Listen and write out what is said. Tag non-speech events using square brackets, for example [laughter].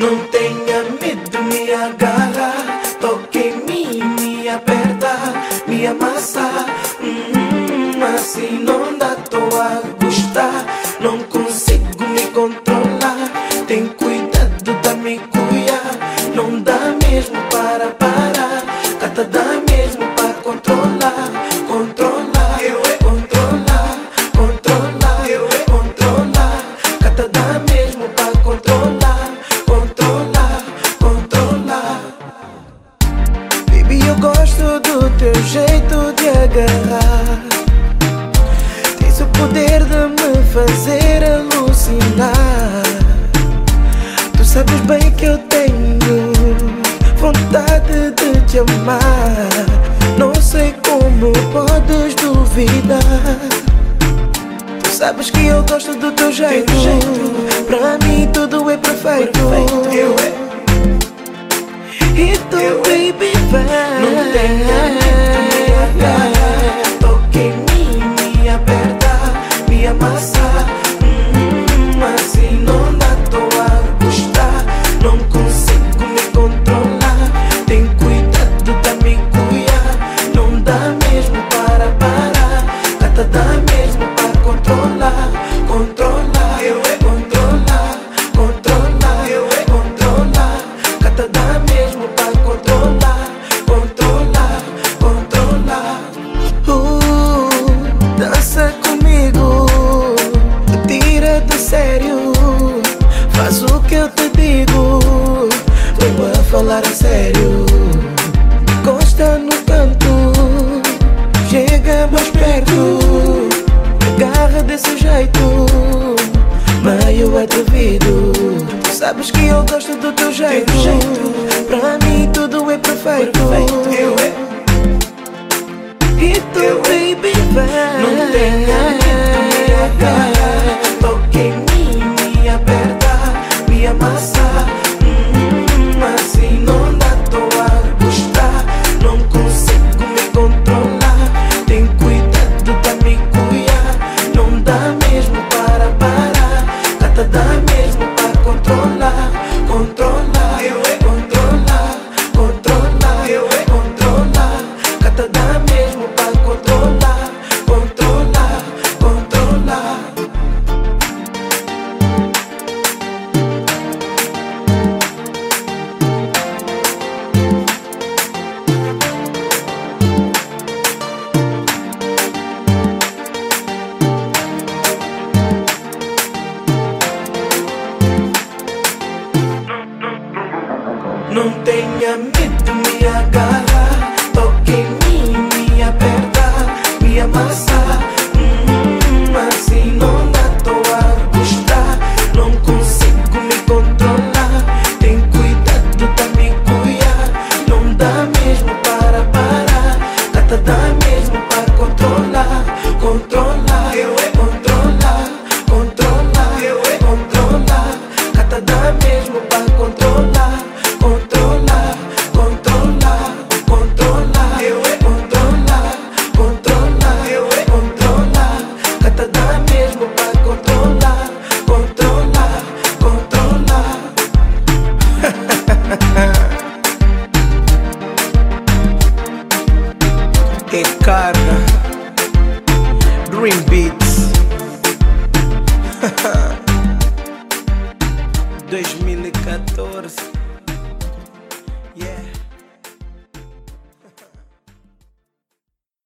Não tenha medo, me agarra. Toque em mim, me aperta, me amassa. Hum, assim não dá, tô a gostar. Não consigo me controlar. Tem cuidado da me cuidar. Não dá mesmo para parar. Cata dá mesmo jeito de agarrar. Tens o poder de me fazer alucinar. Tu sabes bem que eu tenho vontade de te amar. Não sei como podes duvidar. Tu sabes que eu gosto do teu jeito. jeito. Pra mim tudo é perfeito. Perfeito, eu é. E tu, baby, vai. Não tenha medo, me agarra. Toque em mim, me aperta, me falar a sério, encosta no canto, chega mais perto, agarra desse jeito, meio atrevido. Sabes que eu gosto do teu jeito, jeito. pra mim tudo é perfeito. Perfeito, eu é. E tu, Eu- baby, vai Não tenha medo, me agarra. Toque em mim, me aperta, me amassa. Medo, me agarra. Toque em mim, me aperta, me amassa. Hum, assim não dá, tô a gostar. Não consigo me controlar. Tem cuidado da me cuidar. Não dá mesmo para parar. Nada dá mesmo para controlar. Controlar, eu é controlar. Controlar, eu é controlar. Nada dá mesmo para e carga Dream Beats. [laughs] 2014